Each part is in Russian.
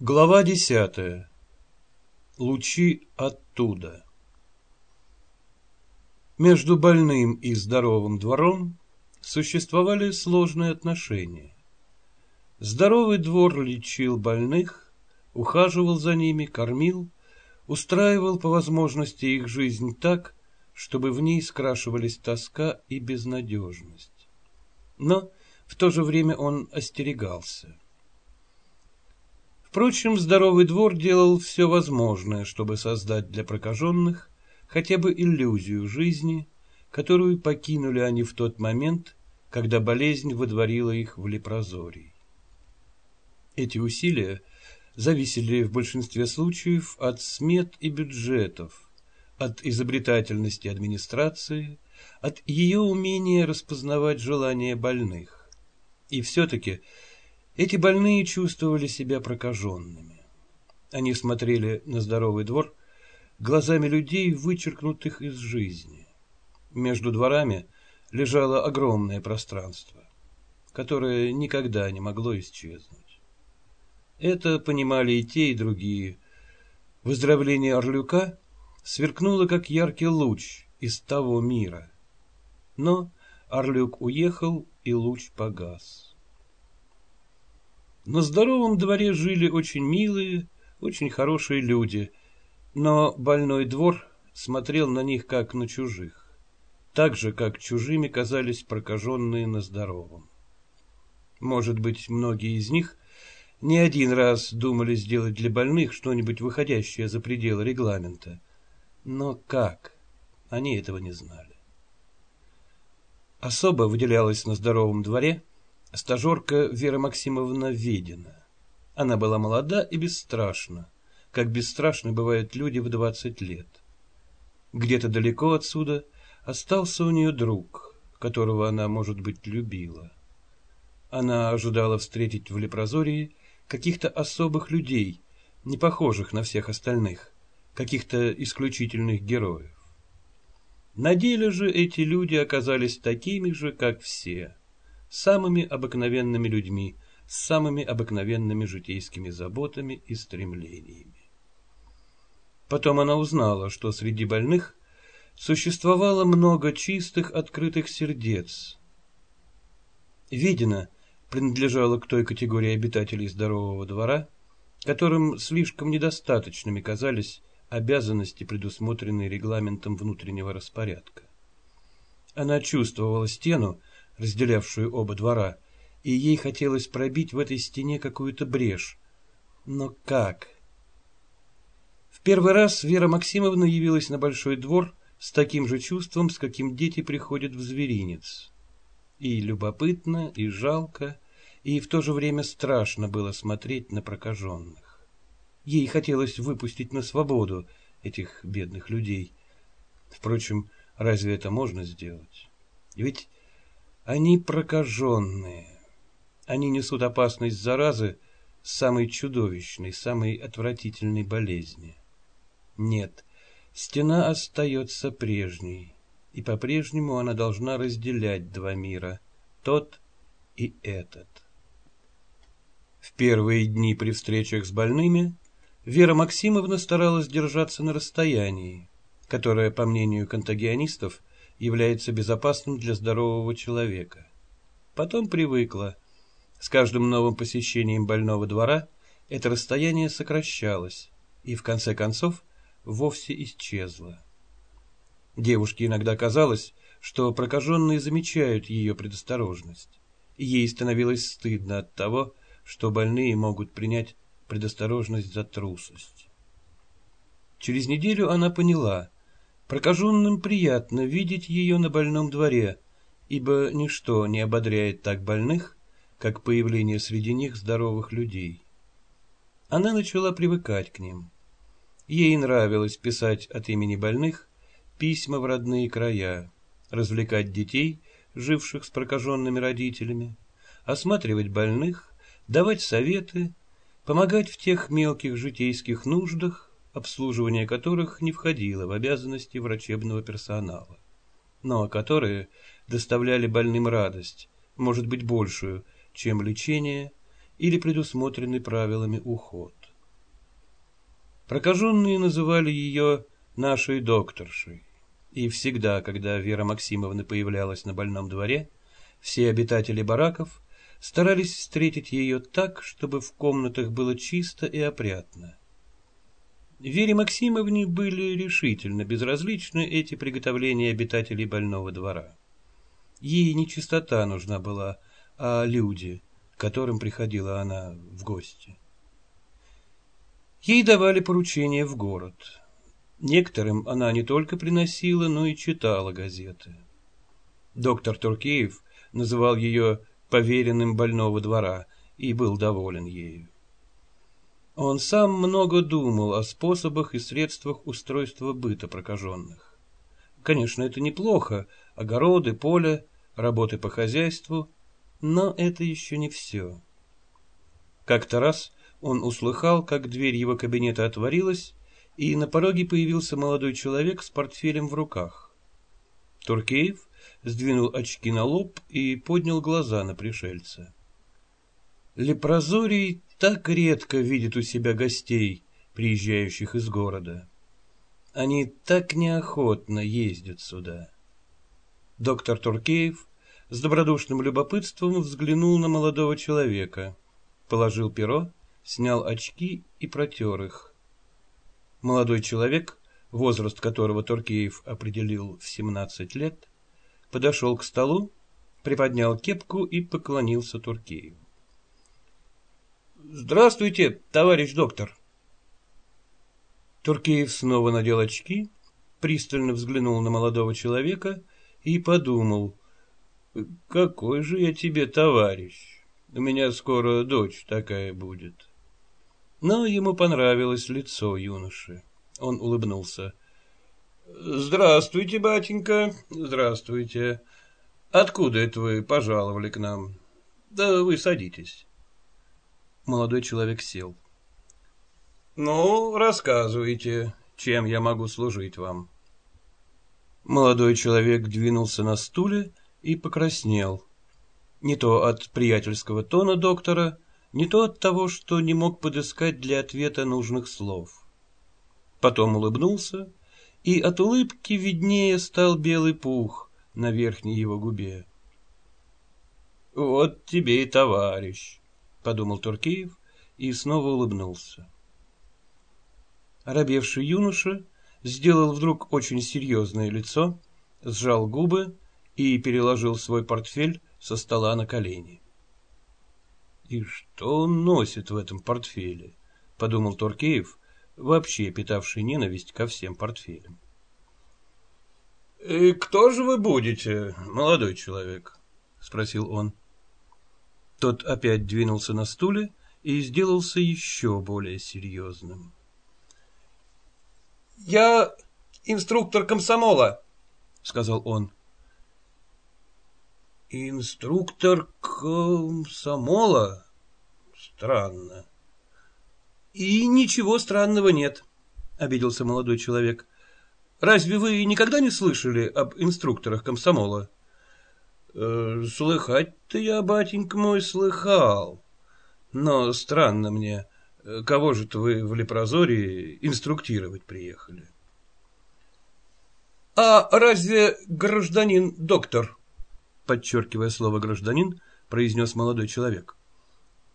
Глава десятая. Лучи оттуда. Между больным и здоровым двором существовали сложные отношения. Здоровый двор лечил больных, ухаживал за ними, кормил, устраивал по возможности их жизнь так, чтобы в ней скрашивались тоска и безнадежность. Но в то же время он остерегался – Впрочем, здоровый двор делал все возможное, чтобы создать для прокаженных хотя бы иллюзию жизни, которую покинули они в тот момент, когда болезнь выдворила их в лепрозорий. Эти усилия зависели в большинстве случаев от смет и бюджетов, от изобретательности администрации, от ее умения распознавать желания больных. И все-таки эти больные чувствовали себя прокаженными. Они смотрели на здоровый двор глазами людей, вычеркнутых из жизни. Между дворами лежало огромное пространство, которое никогда не могло исчезнуть. Это понимали и те, и другие. Выздоровление Орлюка сверкнуло, как яркий луч из того мира. Но Орлюк уехал, и луч погас. На здоровом дворе жили очень милые, очень хорошие люди, но больной двор смотрел на них как на чужих, так же, как чужими казались прокаженные на здоровом. Может быть, многие из них не один раз думали сделать для больных что-нибудь выходящее за пределы регламента. Но как? Они этого не знали. Особо выделялась на здоровом дворе стажерка Вера Максимовна Ведина. Она была молода и бесстрашна, как бесстрашны бывают люди в двадцать лет. Где-то далеко отсюда остался у нее друг, которого она, может быть, любила. Она ожидала встретить в Лепрозории каких-то особых людей, не похожих на всех остальных, каких-то исключительных героев. На деле же эти люди оказались такими же, как все – самыми обыкновенными людьми, с самыми обыкновенными житейскими заботами и стремлениями. Потом она узнала, что среди больных существовало много чистых, открытых сердец. Видено, принадлежала к той категории обитателей здорового двора, которым слишком недостаточными казались обязанности, предусмотренные регламентом внутреннего распорядка. Она чувствовала стену, разделявшую оба двора, и ей хотелось пробить в этой стене какую-то брешь. Но как? В первый раз Вера Максимовна явилась на большой двор с таким же чувством, с каким дети приходят в зверинец. И любопытно, и жалко, и в то же время страшно было смотреть на прокаженных. Ей хотелось выпустить на свободу этих бедных людей. Впрочем, разве это можно сделать? Ведь они прокаженные. Они несут опасность заразы самой чудовищной, самой отвратительной болезни. Нет, стена остается прежней, и по-прежнему она должна разделять два мира, тот и этот. В первые дни при встречах с больными Вера Максимовна старалась держаться на расстоянии, которое, по мнению контагионистов, является безопасным для здорового человека. Потом привыкла. С каждым новым посещением больного двора это расстояние сокращалось и, в конце концов, вовсе исчезло. Девушке иногда казалось, что прокаженные замечают ее предосторожность, и ей становилось стыдно от того, что больные могут принять предосторожность за трусость. Через неделю она поняла, Прокаженным приятно видеть ее на больном дворе, ибо ничто не ободряет так больных, как появление среди них здоровых людей. Она начала привыкать к ним. Ей нравилось писать от имени больных письма в родные края, развлекать детей, живших с прокаженными родителями, осматривать больных, давать советы, помогать в тех мелких житейских нуждах, обслуживание которых не входило в обязанности врачебного персонала, но которые доставляли больным радость, может быть большую, чем лечение или предусмотренный правилами уход. Прокаженные называли ее нашей докторшей. И всегда, когда Вера Максимовна появлялась на больном дворе, все обитатели бараков старались встретить ее так, чтобы в комнатах было чисто и опрятно. Вере Максимовне были решительно безразличны эти приготовления обитателей больного двора. Ей не чистота нужна была, а люди, к которым приходила она в гости. Ей давали поручения в город. Некоторым она не только приносила, но и читала газеты. Доктор Туркеев называл ее поверенным больного двора и был доволен ею. Он сам много думал о способах и средствах устройства быта прокаженных. Конечно, это неплохо, огороды, поле, работы по хозяйству, но это еще не все. Как-то раз он услыхал, как дверь его кабинета отворилась, и на пороге появился молодой человек с портфелем в руках. Туркеев сдвинул очки на лоб и поднял глаза на пришельца. Лепрозорий так редко видит у себя гостей, приезжающих из города. Они так неохотно ездят сюда. Доктор Туркеев с добродушным любопытством взглянул на молодого человека, положил перо, снял очки и протер их. Молодой человек, возраст которого Туркеев определил в семнадцать лет, подошел к столу, приподнял кепку и поклонился Туркееву. Здравствуйте, товарищ доктор. Туркеев снова надел очки, пристально взглянул на молодого человека и подумал, какой же я тебе товарищ, у меня скоро дочь такая будет. Но ему понравилось лицо юноши. Он улыбнулся. Здравствуйте, батенька, здравствуйте. Откуда это вы пожаловали к нам? Да вы садитесь. Молодой человек сел. «Ну, рассказывайте, чем я могу служить вам?» Молодой человек двинулся на стуле и покраснел. Не то от приятельского тона доктора, не то от того, что не мог подыскать для ответа нужных слов. Потом улыбнулся, и от улыбки виднее стал белый пух на верхней его губе. «Вот тебе и товарищ», подумал Туркеев и снова улыбнулся. Оробевший юноша сделал вдруг очень серьезное лицо, сжал губы и переложил свой портфель со стола на колени. «И что он носит в этом портфеле?» — подумал Туркеев, вообще питавший ненависть ко всем портфелям. «И кто же вы будете, молодой человек?» — спросил он. Тот опять двинулся на стуле и сделался еще более серьезным. «Я инструктор комсомола», — сказал он. «Инструктор комсомола? Странно». «И ничего странного нет», — обиделся молодой человек. «Разве вы никогда не слышали об инструкторах комсомола?» Э, слыхать-то я, батенька мой, слыхал. Но странно мне, э, кого же-то вы в Лепрозории инструктировать приехали? А разве гражданин доктор, подчеркивая слово гражданин, произнес молодой человек,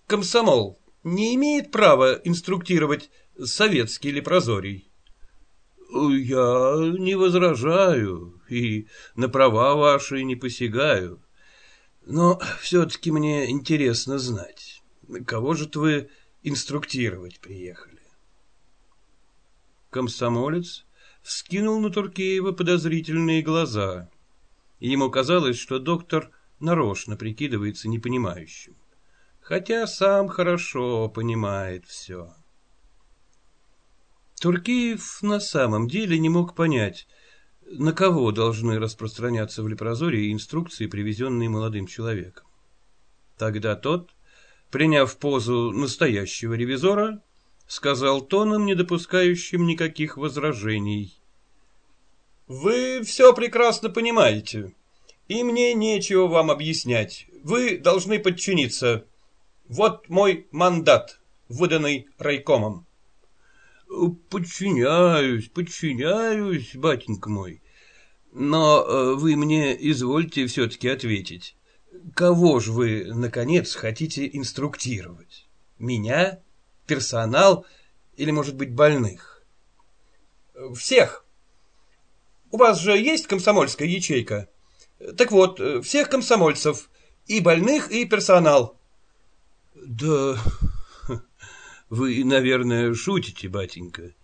комсомол не имеет права инструктировать советский Лепрозорий? Я не возражаю и на права ваши не посягаю. Но все-таки мне интересно знать, кого же вы инструктировать приехали? Комсомолец вскинул на Туркеева подозрительные глаза. Ему казалось, что доктор нарочно прикидывается непонимающим, хотя сам хорошо понимает все. Туркеев на самом деле не мог понять, на кого должны распространяться в Лепрозории инструкции, привезенные молодым человеком. Тогда тот, приняв позу настоящего ревизора, сказал тоном, не допускающим никаких возражений. «Вы все прекрасно понимаете, и мне нечего вам объяснять. Вы должны подчиниться. Вот мой мандат, выданный райкомом». Подчиняюсь, подчиняюсь, батенька мой. Но э, вы мне извольте все-таки ответить. Кого же вы, наконец, хотите инструктировать? Меня? Персонал? Или, может быть, больных? Всех. У вас же есть комсомольская ячейка? Так вот, всех комсомольцев. И больных, и персонал. Да, вы, наверное, шутите, батенька.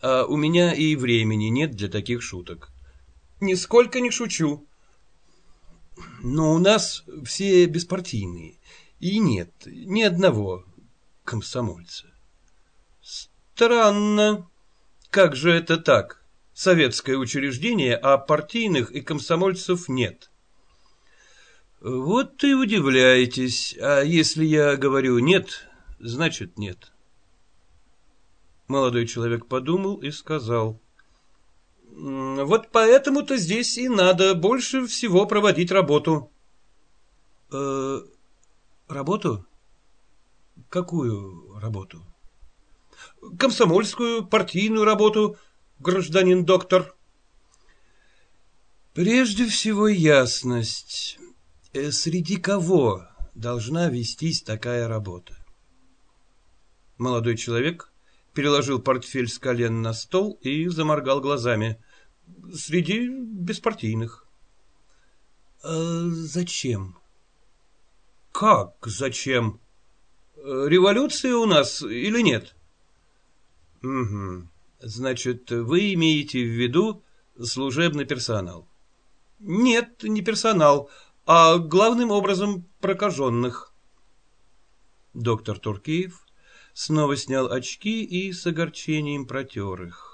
А у меня и времени нет для таких шуток. Нисколько не шучу. Но у нас все беспартийные. И нет ни одного комсомольца. Странно. Как же это так? Советское учреждение, а партийных и комсомольцев нет. Вот и удивляетесь. А если я говорю «нет», значит «нет». Молодой человек подумал и сказал. Вот поэтому-то здесь и надо больше всего проводить работу. Э, работу? Какую работу? Комсомольскую, партийную работу, гражданин доктор. Прежде всего ясность. Э, среди кого должна вестись такая работа? Молодой человек переложил портфель с колен на стол и заморгал глазами. Среди беспартийных. А зачем? Как зачем? Революция у нас или нет? Угу. Значит, вы имеете в виду служебный персонал? Нет, не персонал, а главным образом прокаженных. Доктор Туркеев снова снял очки и с огорчением протер их.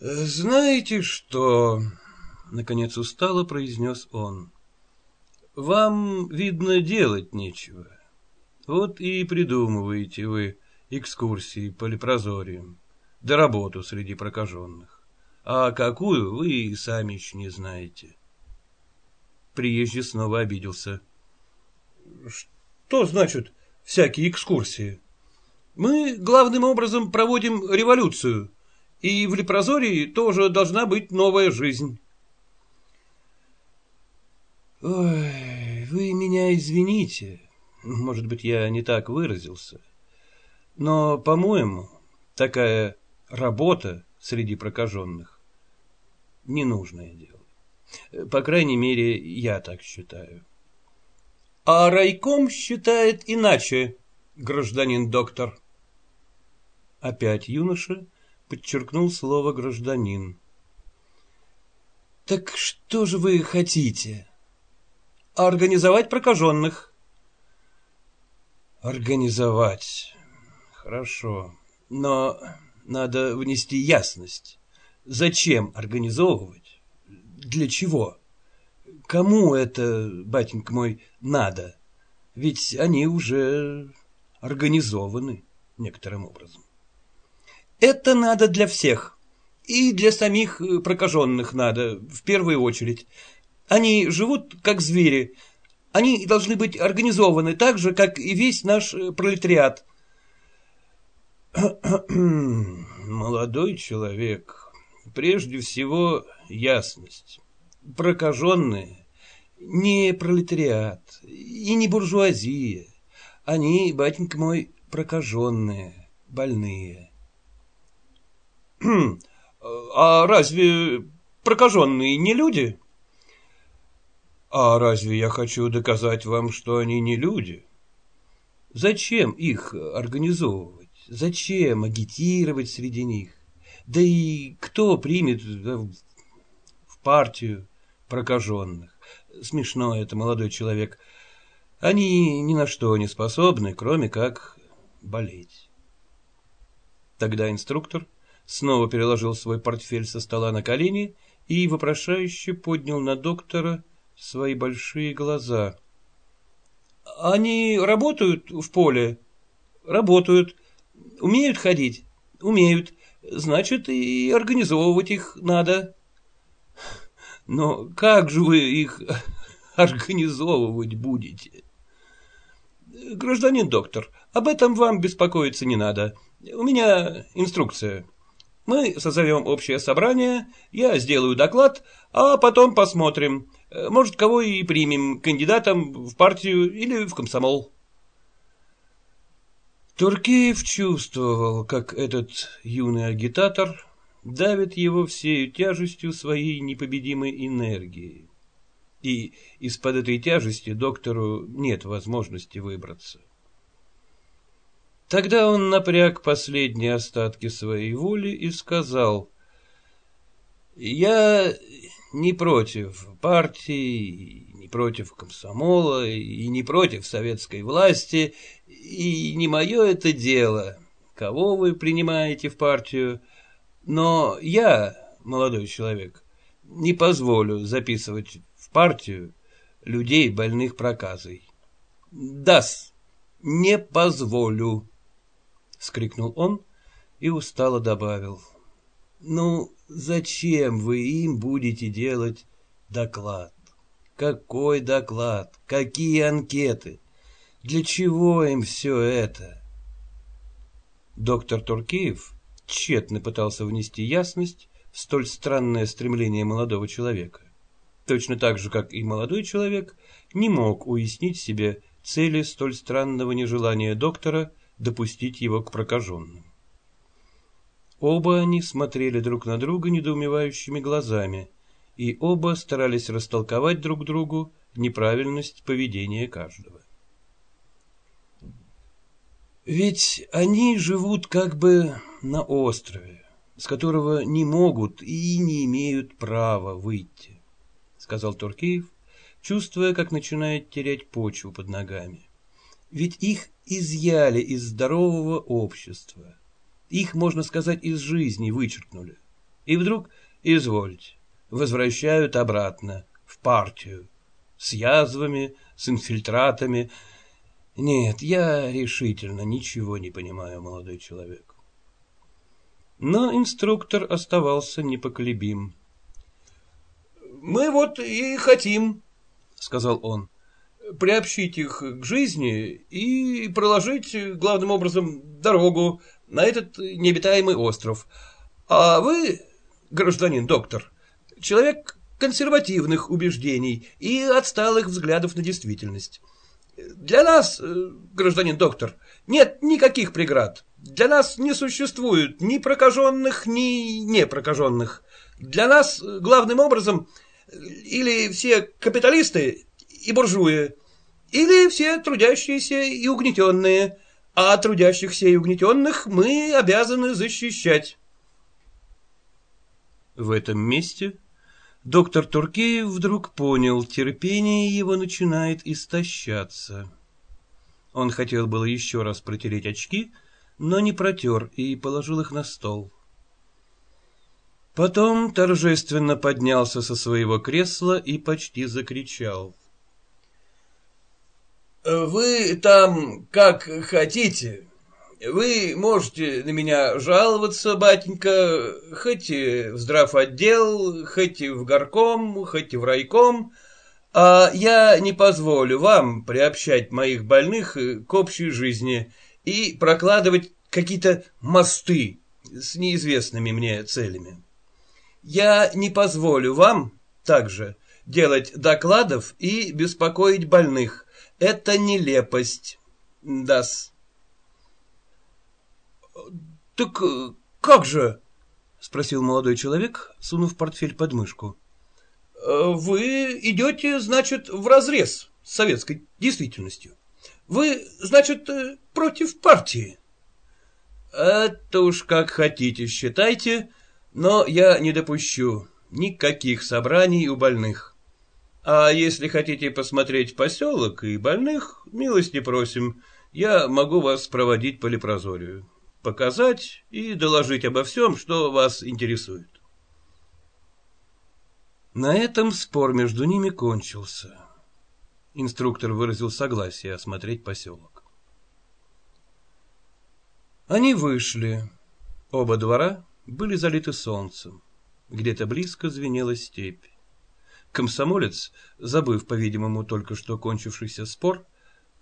«Знаете что?» — наконец устало произнес он. «Вам, видно, делать нечего. Вот и придумываете вы экскурсии по лепрозориям, да работу среди прокаженных. А какую, вы и сами еще не знаете». Приезжий снова обиделся. «Что значит всякие экскурсии? Мы главным образом проводим революцию, и в Лепрозории тоже должна быть новая жизнь». «Ой, вы меня извините, может быть, я не так выразился, но, по-моему, такая работа среди прокаженных — ненужное дело. По крайней мере, я так считаю. А райком считает иначе, гражданин доктор. Опять юноша подчеркнул слово «гражданин». Так что же вы хотите? Организовать прокаженных. Организовать. Хорошо. Но надо внести ясность. Зачем организовывать? Для чего? Кому это, батенька мой, надо? Ведь они уже организованы некоторым образом. Это надо для всех. И для самих э, прокаженных надо, в первую очередь. Они живут как звери. Они должны быть организованы так же, как и весь наш э, пролетариат. Молодой человек, прежде всего ясность. Прокаженные не пролетариат и не буржуазия. Они, батенька мой, прокаженные, больные. А разве прокаженные не люди? А разве я хочу доказать вам, что они не люди? Зачем их организовывать? Зачем агитировать среди них? Да и кто примет в партию прокаженных? Смешно это, молодой человек. Они ни на что не способны, кроме как болеть. Тогда инструктор снова переложил свой портфель со стола на колени и вопрошающе поднял на доктора свои большие глаза. «Они работают в поле?» «Работают. Умеют ходить?» «Умеют. Значит, и организовывать их надо». «Но как же вы их организовывать будете?» Гражданин доктор, об этом вам беспокоиться не надо. У меня инструкция. Мы созовем общее собрание, я сделаю доклад, а потом посмотрим. Может, кого и примем кандидатом в партию или в комсомол. Туркиев чувствовал, как этот юный агитатор давит его всею тяжестью своей непобедимой энергии. И из-под этой тяжести доктору нет возможности выбраться. Тогда он напряг последние остатки своей воли и сказал, «Я не против партии, не против комсомола и не против советской власти, и не мое это дело, кого вы принимаете в партию, но я, молодой человек, не позволю записывать в партию людей, больных проказой. Дас, не позволю. — скрикнул он и устало добавил. «Ну, зачем вы им будете делать доклад? Какой доклад? Какие анкеты? Для чего им все это?» Доктор Туркеев тщетно пытался внести ясность в столь странное стремление молодого человека. Точно так же, как и молодой человек, не мог уяснить себе цели столь странного нежелания доктора допустить его к прокаженным. Оба они смотрели друг на друга недоумевающими глазами, и оба старались растолковать друг другу неправильность поведения каждого. Ведь они живут как бы на острове, с которого не могут и не имеют права выйти, сказал Туркеев, чувствуя, как начинает терять почву под ногами. Ведь их изъяли из здорового общества. Их, можно сказать, из жизни вычеркнули. И вдруг, извольте, возвращают обратно, в партию, с язвами, с инфильтратами. Нет, я решительно ничего не понимаю, молодой человек. Но инструктор оставался непоколебим. «Мы вот и хотим», — сказал он приобщить их к жизни и проложить, главным образом, дорогу на этот необитаемый остров. А вы, гражданин доктор, человек консервативных убеждений и отсталых взглядов на действительность. Для нас, гражданин доктор, нет никаких преград. Для нас не существует ни прокаженных, ни непрокаженных. Для нас, главным образом, или все капиталисты, и буржуи, или все трудящиеся и угнетенные, а трудящихся и угнетенных мы обязаны защищать. В этом месте доктор Туркеев вдруг понял, терпение его начинает истощаться. Он хотел было еще раз протереть очки, но не протер и положил их на стол. Потом торжественно поднялся со своего кресла и почти закричал. Вы там как хотите. Вы можете на меня жаловаться, батенька, хоть в здравотдел, хоть в горком, хоть в райком, а я не позволю вам приобщать моих больных к общей жизни и прокладывать какие-то мосты с неизвестными мне целями. Я не позволю вам также делать докладов и беспокоить больных, это нелепость. Дас. Так э, как же? Спросил молодой человек, сунув портфель под мышку. Э, вы идете, значит, в разрез с советской действительностью. Вы, значит, э, против партии. Это уж как хотите считайте, но я не допущу никаких собраний у больных. А если хотите посмотреть поселок и больных, милости просим, я могу вас проводить по лепрозорию, показать и доложить обо всем, что вас интересует. На этом спор между ними кончился. Инструктор выразил согласие осмотреть поселок. Они вышли. Оба двора были залиты солнцем. Где-то близко звенела степь. Комсомолец, забыв, по-видимому, только что кончившийся спор,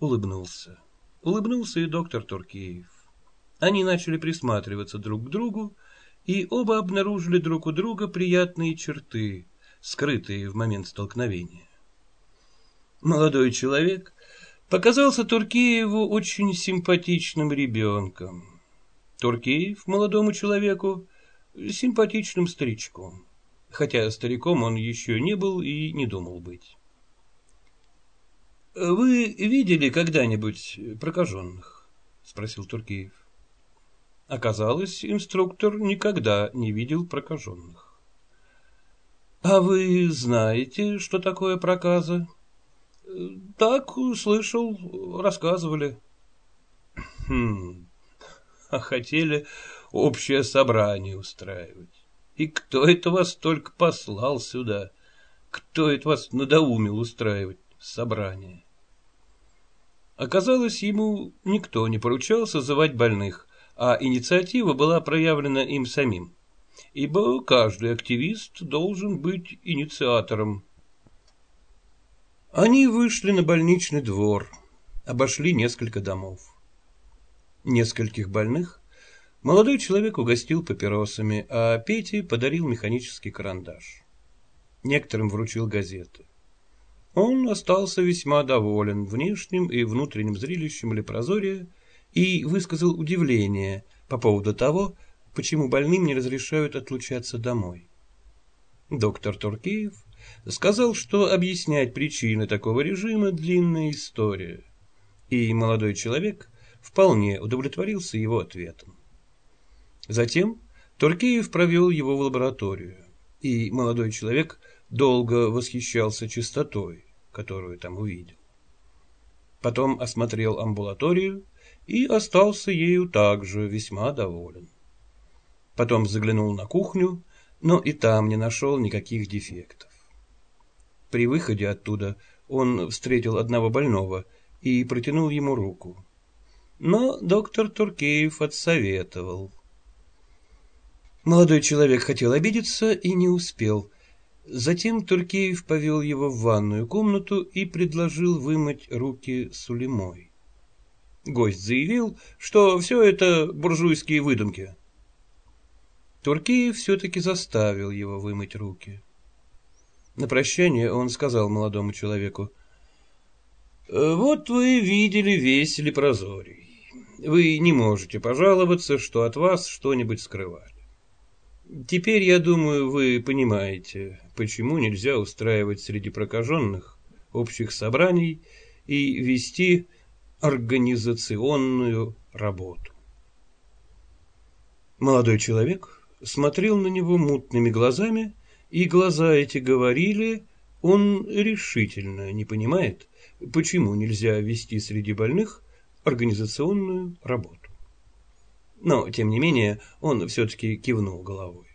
улыбнулся. Улыбнулся и доктор Туркеев. Они начали присматриваться друг к другу, и оба обнаружили друг у друга приятные черты, скрытые в момент столкновения. Молодой человек показался Туркееву очень симпатичным ребенком. Туркеев молодому человеку симпатичным старичком, хотя стариком он еще не был и не думал быть. «Вы видели когда-нибудь прокаженных?» — спросил Туркеев. Оказалось, инструктор никогда не видел прокаженных. «А вы знаете, что такое проказа?» «Так, слышал, рассказывали». «Хм, а хотели общее собрание устраивать. И кто это вас только послал сюда? Кто это вас надоумил устраивать собрание?» Оказалось, ему никто не поручал созывать больных, а инициатива была проявлена им самим, ибо каждый активист должен быть инициатором. Они вышли на больничный двор, обошли несколько домов. Нескольких больных молодой человек угостил папиросами, а Пете подарил механический карандаш. Некоторым вручил газеты. Он остался весьма доволен внешним и внутренним зрелищем лепрозория и высказал удивление по поводу того, почему больным не разрешают отлучаться домой. Доктор Туркеев сказал, что объяснять причины такого режима – длинная история, и молодой человек вполне удовлетворился его ответом. Затем Туркеев провел его в лабораторию, и молодой человек долго восхищался чистотой, которую там увидел. Потом осмотрел амбулаторию и остался ею также весьма доволен. Потом заглянул на кухню, но и там не нашел никаких дефектов. При выходе оттуда он встретил одного больного и протянул ему руку. Но доктор Туркеев отсоветовал. Молодой человек хотел обидеться и не успел. Затем Туркеев повел его в ванную комнату и предложил вымыть руки Сулеймой. Гость заявил, что все это буржуйские выдумки. Туркеев все-таки заставил его вымыть руки. На прощание он сказал молодому человеку, «Вот вы видели весь лепрозорий. Вы не можете пожаловаться, что от вас что-нибудь скрывали. Теперь, я думаю, вы понимаете, почему нельзя устраивать среди прокаженных общих собраний и вести организационную работу. Молодой человек смотрел на него мутными глазами, и глаза эти говорили, он решительно не понимает, почему нельзя вести среди больных организационную работу. Но, тем не менее, он все-таки кивнул головой.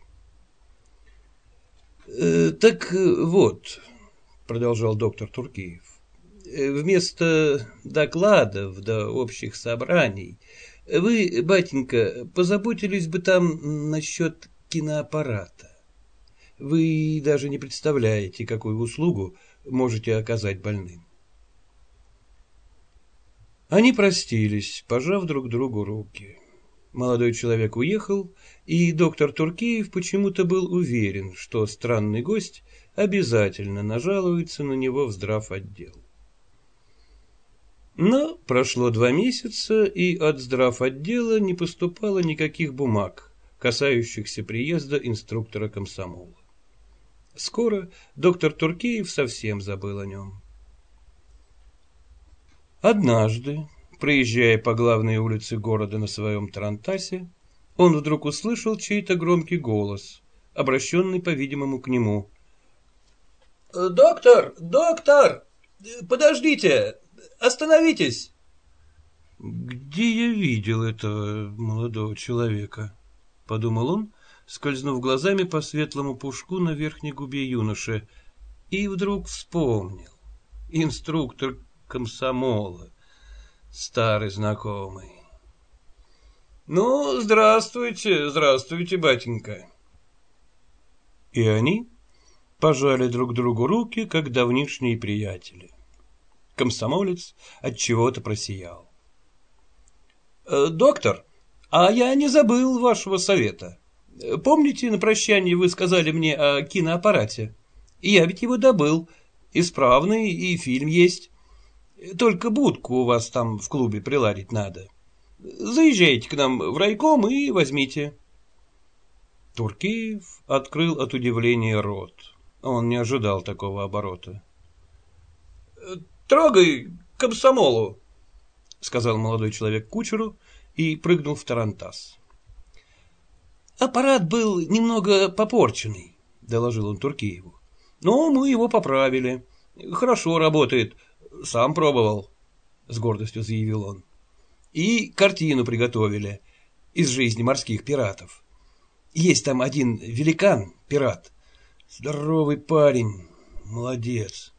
«Э, «Так вот», — продолжал доктор Туркиев, Э, вместо докладов до общих собраний вы, батенька, позаботились бы там насчет киноаппарата. Вы даже не представляете, какую услугу можете оказать больным. Они простились, пожав друг другу руки. Молодой человек уехал, и доктор Туркеев почему-то был уверен, что странный гость обязательно нажалуется на него в здравотдел. Но прошло два месяца, и от отдела не поступало никаких бумаг, касающихся приезда инструктора комсомола. Скоро доктор Туркеев совсем забыл о нем. Однажды, проезжая по главной улице города на своем Тарантасе, он вдруг услышал чей-то громкий голос, обращенный, по-видимому, к нему. «Доктор! Доктор! Подождите! Остановитесь!» «Где я видел этого молодого человека?» — подумал он, скользнув глазами по светлому пушку на верхней губе юноши, и вдруг вспомнил. Инструктор комсомола, старый знакомый. «Ну, здравствуйте, здравствуйте, батенька!» И они пожали друг другу руки, как давнишние приятели. Комсомолец от чего-то просиял. Э, доктор, а я не забыл вашего совета. Помните, на прощание вы сказали мне о киноаппарате? Я ведь его добыл. Исправный, и фильм есть. Только будку у вас там в клубе приладить надо. Заезжайте к нам в райком и возьмите. Туркеев открыл от удивления рот. Он не ожидал такого оборота. «Трогай комсомолу», — сказал молодой человек кучеру и прыгнул в тарантас. «Аппарат был немного попорченный», — доложил он Туркееву. «Но мы его поправили. Хорошо работает. Сам пробовал», — с гордостью заявил он. «И картину приготовили из жизни морских пиратов. Есть там один великан, пират. Здоровый парень, молодец».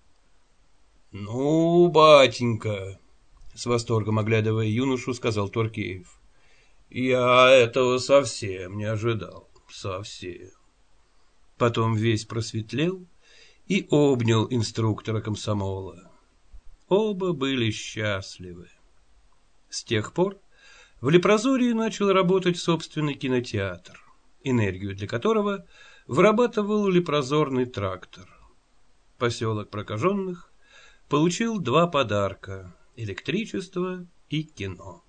«Ну, батенька», — с восторгом оглядывая юношу, сказал Туркеев. Я этого совсем не ожидал. Совсем. Потом весь просветлел и обнял инструктора комсомола. Оба были счастливы. С тех пор в Лепрозории начал работать собственный кинотеатр, энергию для которого вырабатывал лепрозорный трактор. Поселок прокаженных получил два подарка – электричество и кино.